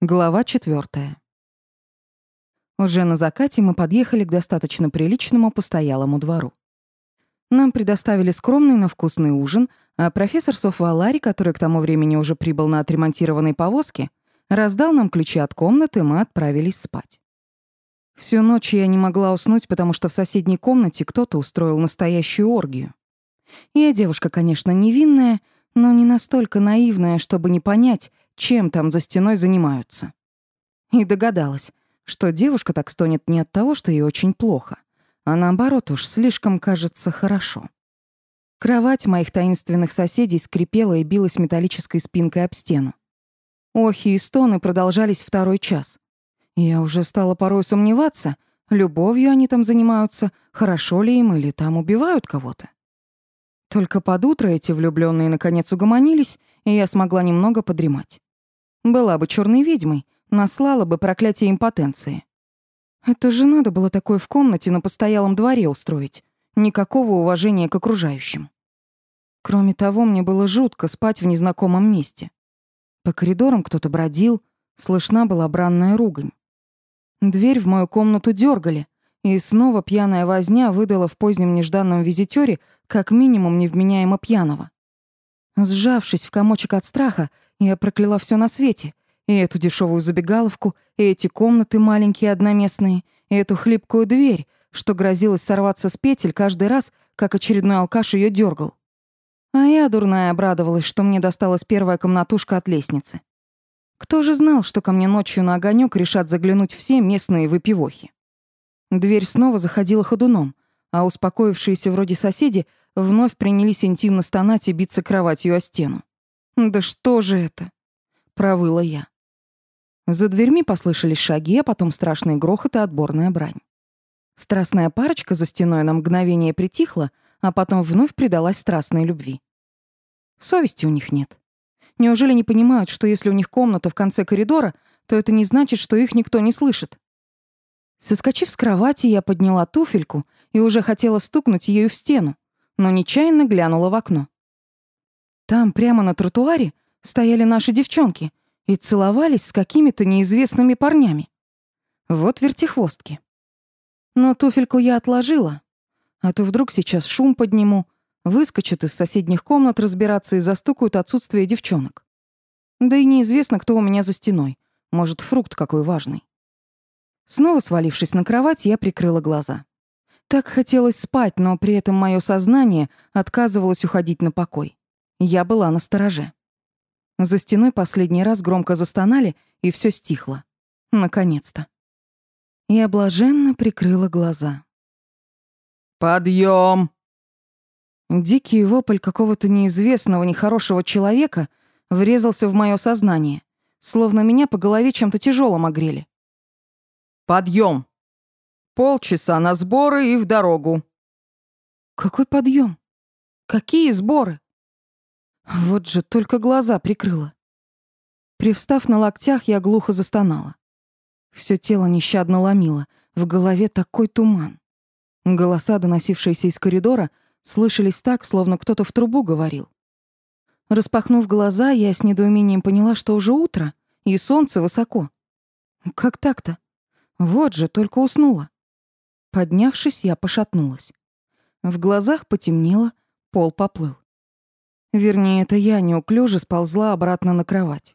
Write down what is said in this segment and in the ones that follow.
Глава четвертая. Уже на закате мы подъехали к достаточно приличному постоялому двору. Нам предоставили скромный, но вкусный ужин, а профессор Софвалари, который к тому времени уже прибыл на отремонтированной повозке, раздал нам ключи от комнаты, и мы отправились спать. Всю ночь я не могла уснуть, потому что в соседней комнате кто-то устроил настоящую оргию. Я девушка, конечно, невинная, но не настолько наивная, чтобы не понять, чем там за стеной занимаются. И догадалась, что девушка так стонет не от того, что ей очень плохо, а наоборот уж слишком кажется хорошо. Кровать моих таинственных соседей скрипела и билась металлической спинкой об стену. Охи и стоны продолжались второй час. Я уже стала порой сомневаться, любовью они там занимаются, хорошо ли им или там убивают кого-то. Только под утро эти влюбленные наконец угомонились, и я смогла немного подремать. Была бы черной ведьмой, наслала бы проклятие импотенции. Это же надо было такое в комнате на постоялом дворе устроить. Никакого уважения к окружающим. Кроме того, мне было жутко спать в незнакомом месте. По коридорам кто-то бродил, слышна была бранная ругань. Дверь в мою комнату дергали, и снова пьяная возня выдала в позднем нежданном визитёре как минимум невменяемо пьяного. Сжавшись в комочек от страха, я прокляла все на свете. И эту дешевую забегаловку, и эти комнаты маленькие одноместные, и эту хлипкую дверь, что грозилась сорваться с петель каждый раз, как очередной алкаш ее дергал. А я, дурная, обрадовалась, что мне досталась первая комнатушка от лестницы. Кто же знал, что ко мне ночью на огонек решат заглянуть все местные выпивохи? Дверь снова заходила ходуном, а успокоившиеся вроде соседи вновь принялись интимно стонать и биться кроватью о стену. «Да что же это?» — провыла я. За дверьми послышались шаги, а потом страшный грохот и отборная брань. Страстная парочка за стеной на мгновение притихла, а потом вновь предалась страстной любви. Совести у них нет. Неужели не понимают, что если у них комната в конце коридора, то это не значит, что их никто не слышит? Соскочив с кровати, я подняла туфельку и уже хотела стукнуть ею в стену, но нечаянно глянула в окно. Там, прямо на тротуаре, стояли наши девчонки и целовались с какими-то неизвестными парнями. Вот вертихвостки. Но туфельку я отложила, а то вдруг сейчас шум подниму, выскочат из соседних комнат разбираться и застукают отсутствие девчонок. Да и неизвестно, кто у меня за стеной. Может, фрукт какой важный. Снова свалившись на кровать, я прикрыла глаза. Так хотелось спать, но при этом мое сознание отказывалось уходить на покой. Я была на стороже. За стеной последний раз громко застонали, и все стихло. Наконец-то. Я блаженно прикрыла глаза. «Подъем!» Дикий вопль какого-то неизвестного, нехорошего человека врезался в мое сознание, словно меня по голове чем-то тяжелым огрели. «Подъем! Полчаса на сборы и в дорогу!» «Какой подъем? Какие сборы?» Вот же только глаза прикрыла. Привстав на локтях, я глухо застонала. Всё тело нещадно ломило, в голове такой туман. Голоса, доносившиеся из коридора, слышались так, словно кто-то в трубу говорил. Распахнув глаза, я с недоумением поняла, что уже утро, и солнце высоко. Как так-то? Вот же, только уснула. Поднявшись, я пошатнулась. В глазах потемнело, пол поплыл. Вернее, это я неуклюже сползла обратно на кровать.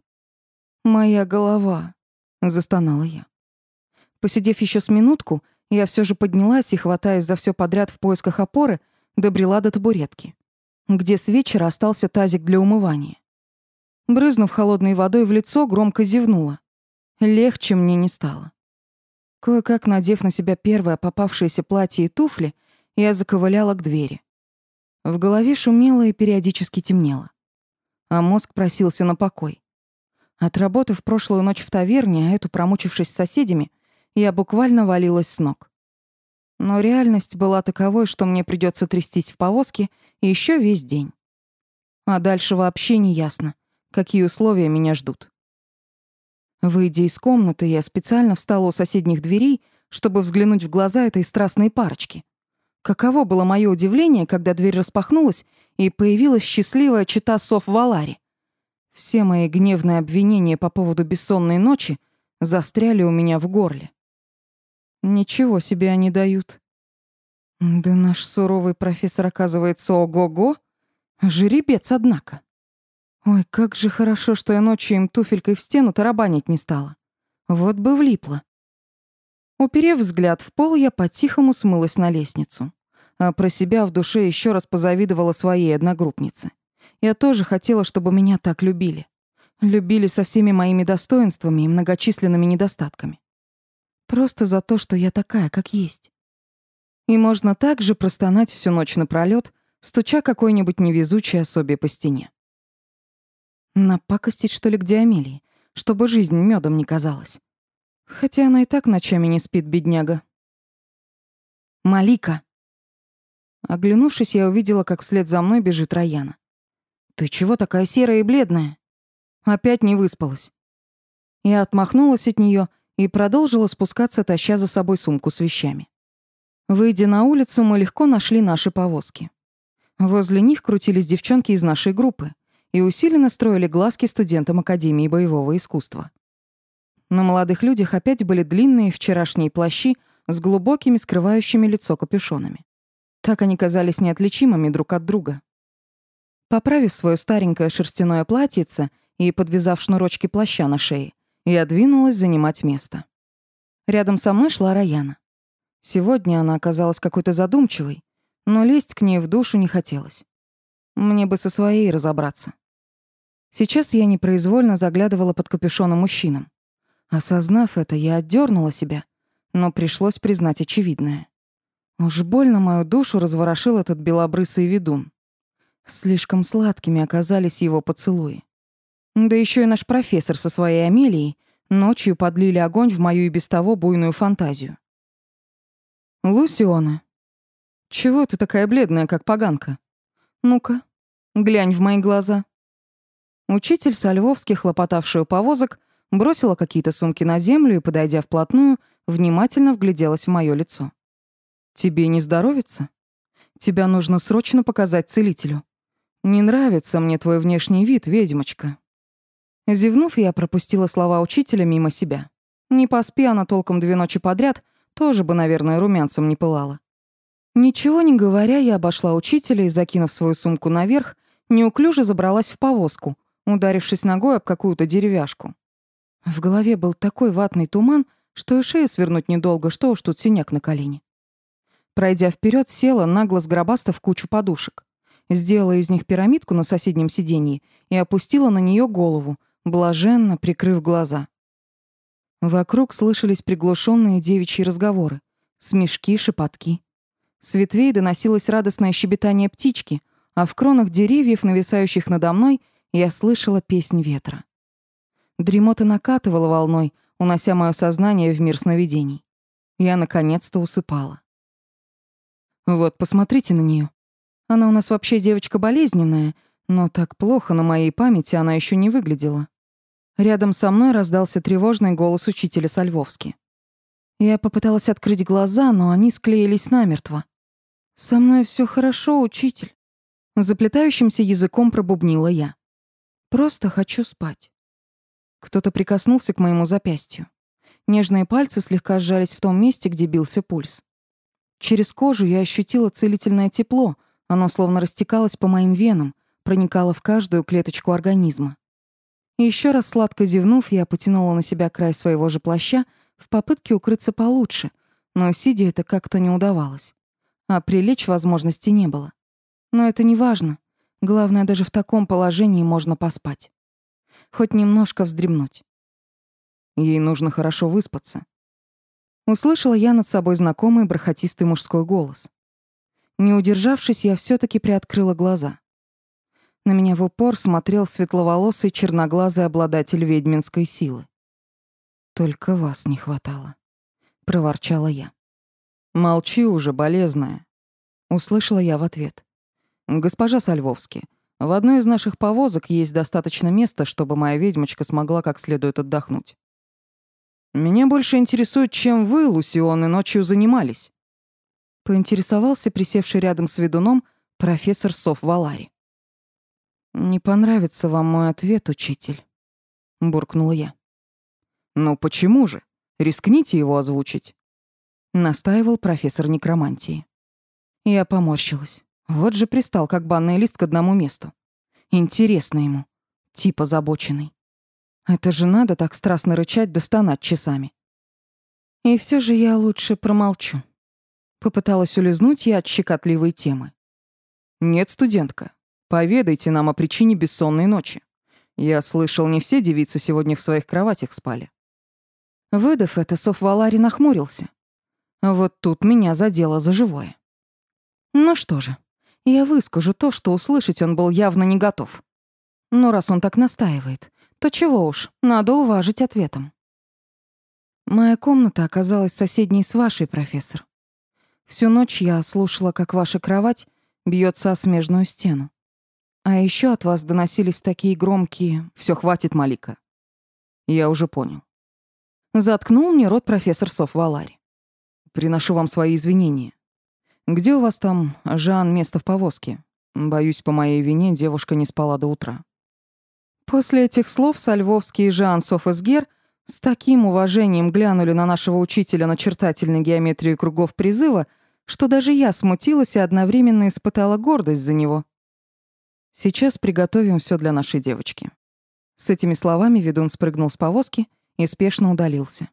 «Моя голова», — застонала я. Посидев еще с минутку, я все же поднялась и, хватаясь за все подряд в поисках опоры, добрела до табуретки, где с вечера остался тазик для умывания. Брызнув холодной водой в лицо, громко зевнула. Легче мне не стало. Кое-как надев на себя первое попавшееся платье и туфли, я заковыляла к двери. В голове шумело и периодически темнело. А мозг просился на покой. Отработав прошлую ночь в таверне, а эту промучившись с соседями, я буквально валилась с ног. Но реальность была таковой, что мне придется трястись в повозке еще весь день. А дальше вообще не ясно, какие условия меня ждут. Выйдя из комнаты, я специально встала у соседних дверей, чтобы взглянуть в глаза этой страстной парочки. Каково было мое удивление, когда дверь распахнулась, и появилась счастливая чита сов Валари. Все мои гневные обвинения по поводу бессонной ночи застряли у меня в горле. Ничего себе они дают. Да наш суровый профессор оказывается ого-го. Жеребец, однако. Ой, как же хорошо, что я ночью им туфелькой в стену тарабанить не стала. Вот бы влипла. Уперев взгляд в пол, я по-тихому смылась на лестницу. А про себя в душе еще раз позавидовала своей одногруппнице. Я тоже хотела, чтобы меня так любили. Любили со всеми моими достоинствами и многочисленными недостатками. Просто за то, что я такая, как есть. И можно также простонать всю ночь напролёт, стуча какой-нибудь невезучей особе по стене. Напакостить, что ли, к Диамелии, чтобы жизнь медом не казалась. Хотя она и так ночами не спит, бедняга. «Малика!» Оглянувшись, я увидела, как вслед за мной бежит Раяна. «Ты чего такая серая и бледная?» Опять не выспалась. Я отмахнулась от нее и продолжила спускаться, таща за собой сумку с вещами. Выйдя на улицу, мы легко нашли наши повозки. Возле них крутились девчонки из нашей группы, и усиленно строили глазки студентам Академии боевого искусства. На молодых людях опять были длинные вчерашние плащи с глубокими скрывающими лицо капюшонами. Так они казались неотличимыми друг от друга. Поправив свое старенькое шерстяное платьице и подвязав шнурочки плаща на шее, я двинулась занимать место. Рядом со мной шла Раяна. Сегодня она оказалась какой-то задумчивой, но лезть к ней в душу не хотелось. Мне бы со своей разобраться. Сейчас я непроизвольно заглядывала под капюшоном мужчинам. Осознав это, я отдернула себя, но пришлось признать очевидное. Уж больно мою душу разворошил этот белобрысый ведун. Слишком сладкими оказались его поцелуи. Да еще и наш профессор со своей Амелией ночью подлили огонь в мою и без того буйную фантазию. «Лусиона, чего ты такая бледная, как поганка? Ну-ка, глянь в мои глаза». Учитель со Львовских, хлопотавший у повозок, бросила какие-то сумки на землю и, подойдя вплотную, внимательно вгляделась в моё лицо. «Тебе не здоровится? Тебя нужно срочно показать целителю. Не нравится мне твой внешний вид, ведьмочка». Зевнув, я пропустила слова учителя мимо себя. Не поспи она толком две ночи подряд, тоже бы, наверное, румянцем не пылала. Ничего не говоря, я обошла учителя и, закинув свою сумку наверх, неуклюже забралась в повозку, ударившись ногой об какую-то деревяшку. В голове был такой ватный туман, что и шею свернуть недолго, что уж тут синяк на колене. Пройдя вперед, села, нагло сгробастав кучу подушек. Сделала из них пирамидку на соседнем сиденье и опустила на нее голову, блаженно прикрыв глаза. Вокруг слышались приглушенные девичьи разговоры, смешки, шепотки. С ветвей доносилось радостное щебетание птички, а в кронах деревьев, нависающих надо мной, я слышала песнь ветра. Дремота накатывала волной, унося мое сознание в мир сновидений. Я наконец-то усыпала. Вот, посмотрите на нее. Она у нас вообще девочка болезненная, но так плохо на моей памяти она еще не выглядела. Рядом со мной раздался тревожный голос учителя Сальвовски. Я попыталась открыть глаза, но они склеились намертво. «Со мной все хорошо, учитель», — заплетающимся языком пробубнила я. «Просто хочу спать». Кто-то прикоснулся к моему запястью. Нежные пальцы слегка сжались в том месте, где бился пульс. Через кожу я ощутила целительное тепло, оно словно растекалось по моим венам, проникало в каждую клеточку организма. Еще раз сладко зевнув, я потянула на себя край своего же плаща в попытке укрыться получше, но сидя это как-то не удавалось. А прилечь возможности не было. Но это не важно. Главное, даже в таком положении можно поспать хоть немножко вздремнуть. Ей нужно хорошо выспаться. Услышала я над собой знакомый бархатистый мужской голос. Не удержавшись, я все таки приоткрыла глаза. На меня в упор смотрел светловолосый черноглазый обладатель ведьминской силы. «Только вас не хватало», — проворчала я. «Молчи уже, болезная», — услышала я в ответ. «Госпожа Сальвовски, в одной из наших повозок есть достаточно места, чтобы моя ведьмочка смогла как следует отдохнуть. Меня больше интересует, чем вы, Лусионы, ночью занимались. Поинтересовался присевший рядом с ведуном профессор Соф Валари. «Не понравится вам мой ответ, учитель», — буркнула я. «Ну почему же? Рискните его озвучить», — настаивал профессор некромантии. Я поморщилась. Вот же пристал, как банный лист к одному месту. Интересно ему. Тип озабоченный. Это же надо так страстно рычать да стонать часами. И все же я лучше промолчу. Попыталась улизнуть я от щекотливой темы. «Нет, студентка, поведайте нам о причине бессонной ночи. Я слышал, не все девицы сегодня в своих кроватях спали». Выдав это, Соф Валари нахмурился. Вот тут меня задело за живое. Ну что же, я выскажу то, что услышать он был явно не готов. Но раз он так настаивает, то чего уж, надо уважить ответом. Моя комната оказалась соседней с вашей, профессор. Всю ночь я слушала, как ваша кровать бьется о смежную стену. А еще от вас доносились такие громкие «Все хватит, Малика». Я уже понял. Заткнул мне рот профессор Соф Валари. Приношу вам свои извинения. Где у вас там, Жан, место в повозке? Боюсь, по моей вине девушка не спала до утра. После этих слов Сальвовский и Жан Софесгер с таким уважением глянули на нашего учителя начертательной геометрии кругов призыва, что даже я смутилась и одновременно испытала гордость за него. Сейчас приготовим все для нашей девочки. С этими словами ведун спрыгнул с повозки и спешно удалился.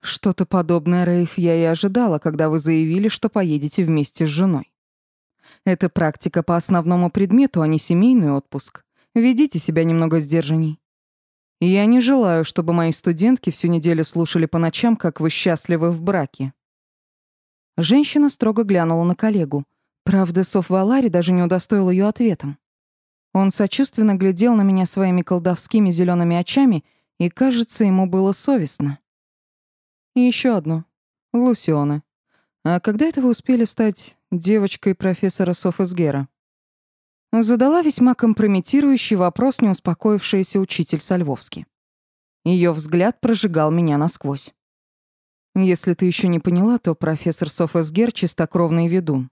Что-то подобное, Рейф, я и ожидала, когда вы заявили, что поедете вместе с женой. Это практика по основному предмету, а не семейный отпуск. Ведите себя немного сдержанней. я не желаю, чтобы мои студентки всю неделю слушали по ночам, как вы счастливы в браке. Женщина строго глянула на коллегу. Правда, Соф Валари даже не удостоил ее ответом. Он сочувственно глядел на меня своими колдовскими зелеными очами, и, кажется, ему было совестно. И еще одно. Лусиона. А когда это вы успели стать девочкой профессора Софесгера? Задала весьма компрометирующий вопрос неуспокоившаяся учитель Сальвовски. Ее взгляд прожигал меня насквозь. Если ты еще не поняла, то профессор Софесгер — чистокровный ведун.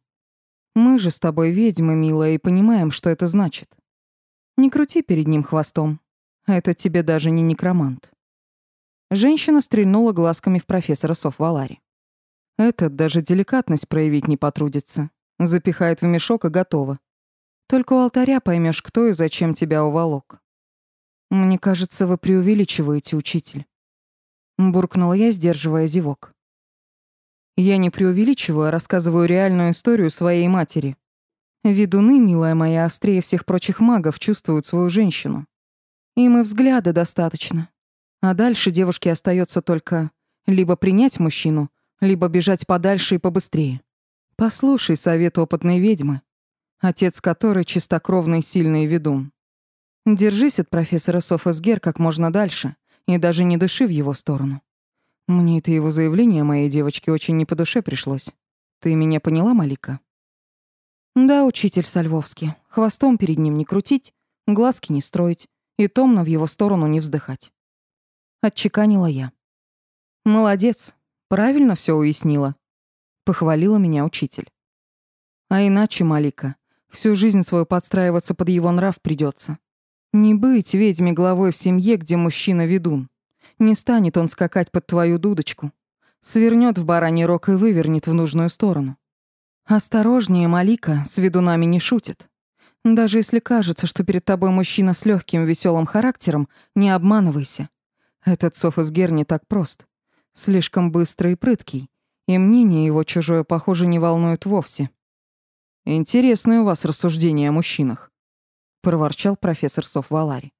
Мы же с тобой ведьмы, милая, и понимаем, что это значит. Не крути перед ним хвостом. Это тебе даже не некромант. Женщина стрельнула глазками в профессора Софвалари. Этот даже деликатность проявить не потрудится. Запихает в мешок и готово. Только у алтаря поймешь, кто и зачем тебя уволок. Мне кажется, вы преувеличиваете, учитель. Буркнула я, сдерживая зевок. Я не преувеличиваю, а рассказываю реальную историю своей матери. Ведуны, милая моя, острее всех прочих магов, чувствуют свою женщину. Им и взгляда достаточно. А дальше девушке остается только либо принять мужчину, либо бежать подальше и побыстрее. Послушай совет опытной ведьмы, отец которой чистокровный сильный ведун. Держись от профессора Софесгер как можно дальше и даже не дыши в его сторону. Мне это его заявление моей девочке очень не по душе пришлось. Ты меня поняла, Малика? Да, учитель Сальвовский. Хвостом перед ним не крутить, глазки не строить и томно в его сторону не вздыхать отчеканила я. Молодец, правильно все уяснила, похвалила меня учитель. А иначе, Малика, всю жизнь свою подстраиваться под его нрав придется. Не быть ведьме главой в семье, где мужчина ведун. Не станет он скакать под твою дудочку. Свернет в бараний рог и вывернет в нужную сторону. Осторожнее, Малика, с ведунами не шутит. Даже если кажется, что перед тобой мужчина с легким веселым характером, не обманывайся. Этот Софосгер не так прост. Слишком быстрый и прыткий, и мнение его чужое, похоже, не волнует вовсе. «Интересные у вас рассуждения о мужчинах», — проворчал профессор Соф Валари.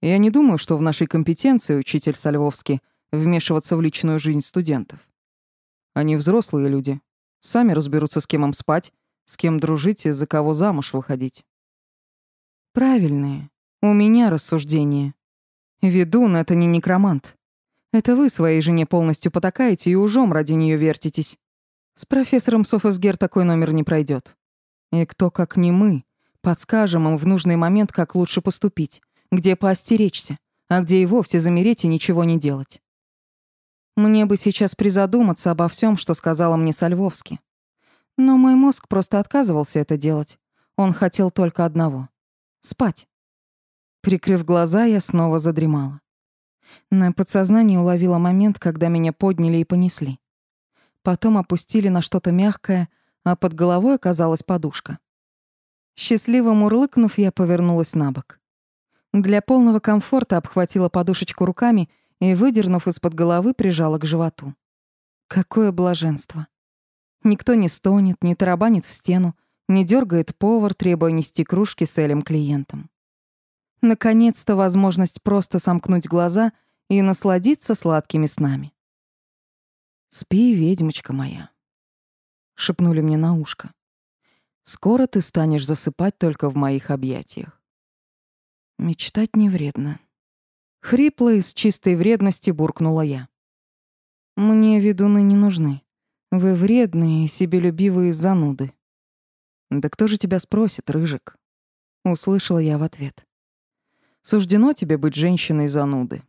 «Я не думаю, что в нашей компетенции, учитель Сальвовский, вмешиваться в личную жизнь студентов. Они взрослые люди, сами разберутся, с кем им спать, с кем дружить и за кого замуж выходить». «Правильные. У меня рассуждения», Ведун — это не некромант. Это вы своей жене полностью потакаете и ужом ради нее вертитесь. С профессором Софосгер такой номер не пройдет. И кто, как не мы, подскажем им в нужный момент, как лучше поступить, где поостеречься, а где и вовсе замереть и ничего не делать. Мне бы сейчас призадуматься обо всем, что сказала мне Сальвовски. Но мой мозг просто отказывался это делать. Он хотел только одного Спать. Прикрыв глаза, я снова задремала. На подсознании уловила момент, когда меня подняли и понесли. Потом опустили на что-то мягкое, а под головой оказалась подушка. Счастливо мурлыкнув, я повернулась на бок. Для полного комфорта обхватила подушечку руками и, выдернув из-под головы, прижала к животу. Какое блаженство. Никто не стонет, не тарабанит в стену, не дергает повар, требуя нести кружки с элем клиентам. Наконец-то возможность просто сомкнуть глаза и насладиться сладкими снами. «Спи, ведьмочка моя», — шепнули мне на ушко. «Скоро ты станешь засыпать только в моих объятиях». Мечтать не вредно. Хрипло и с чистой вредности буркнула я. «Мне ведуны не нужны. Вы вредные, себелюбивые зануды». «Да кто же тебя спросит, Рыжик?» Услышала я в ответ. Суждено тебе быть женщиной зануды.